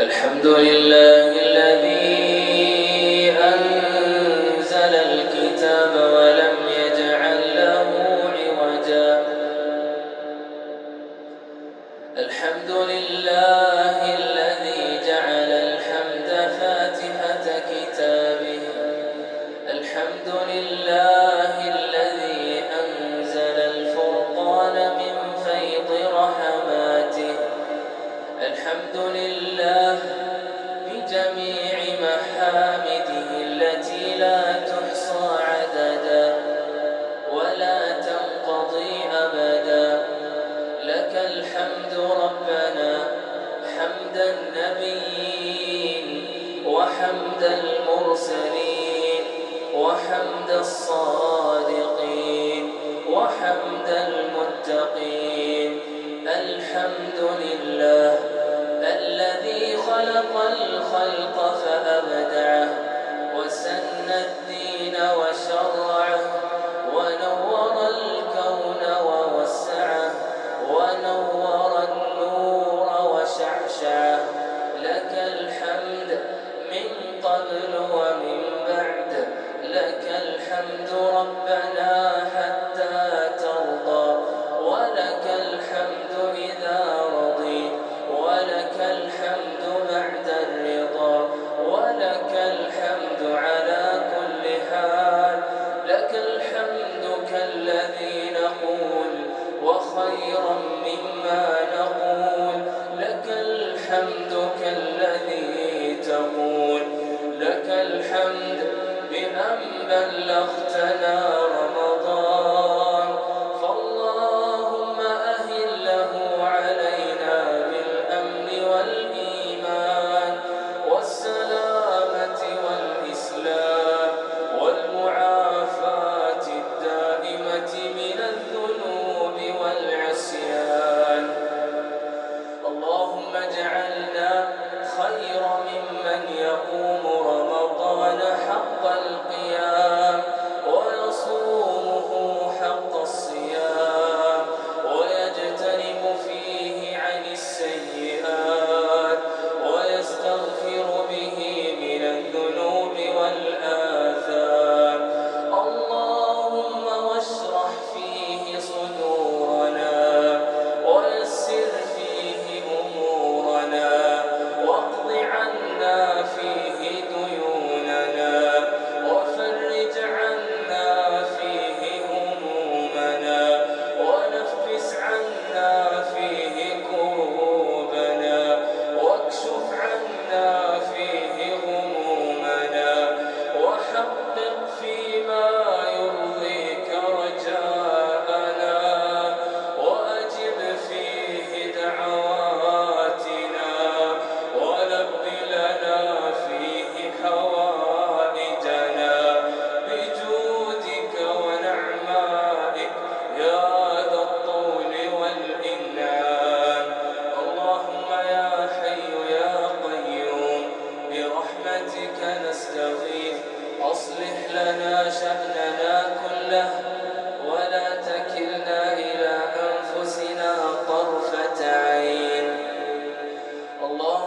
الحمد لله النبيين وحمد المرسلين وحمد الصادقين وحمد المتقين. الحمد لله الذي خلق الخلق فأبدعه وسن الدين وشرعه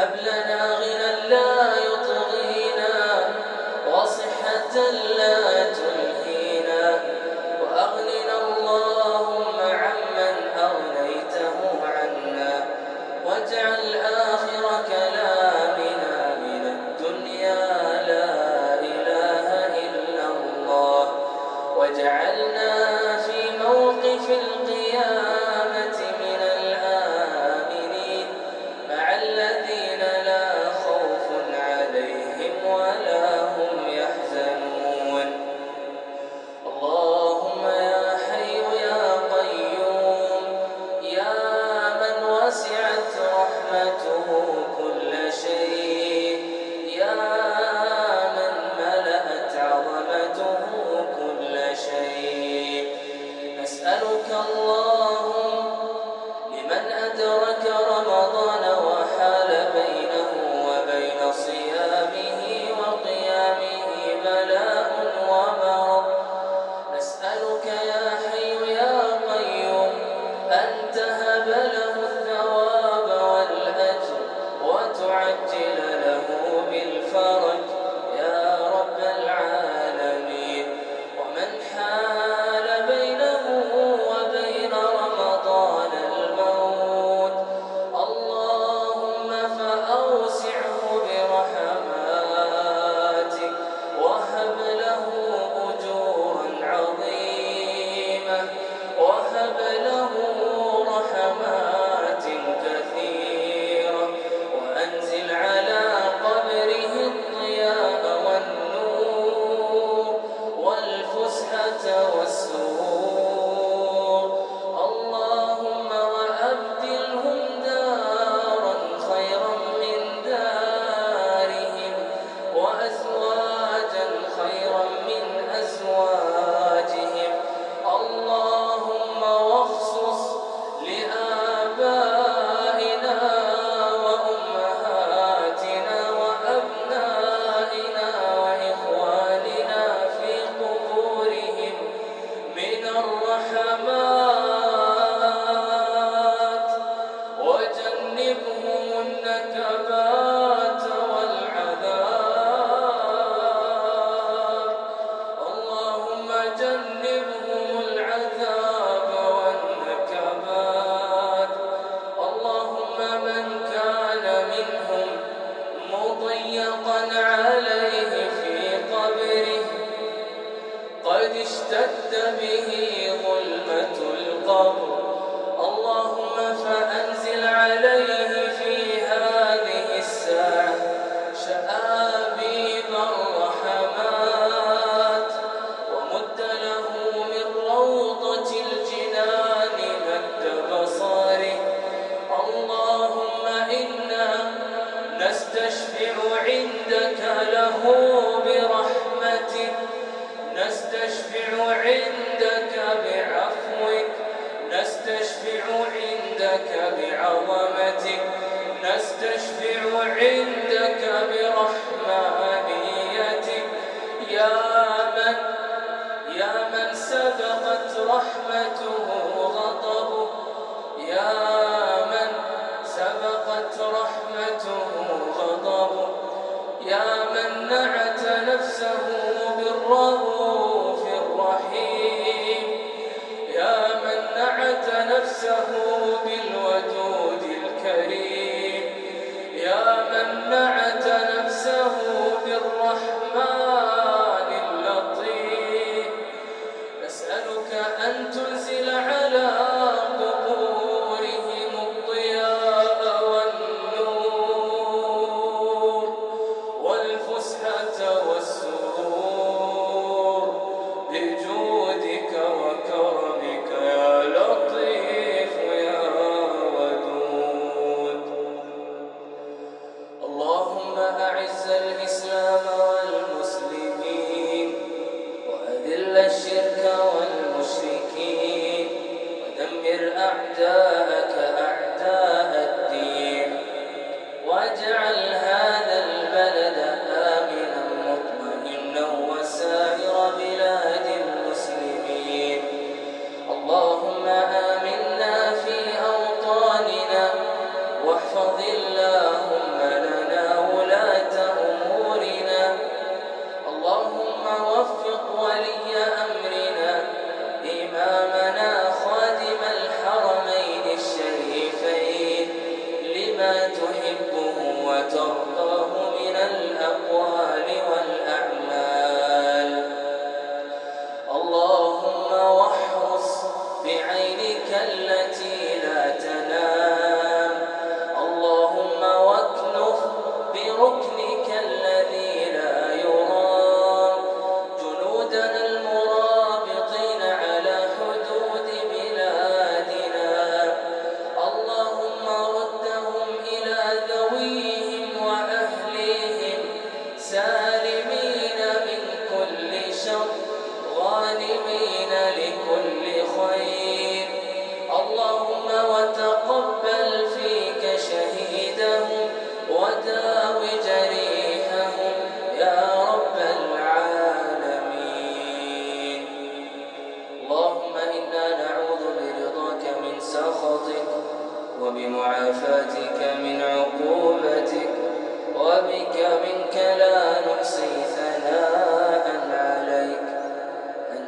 هب لنا غنى لا يطغينا وصحة لا تلهينا وأغننا اللهم عمن أغنيته عنا واجعل آخر كلامنا من الدنيا لا إله إلا الله واجعلنا في موقف القيامة رحمته غضب يا تحبه وترضاه من الأقوال والأقوال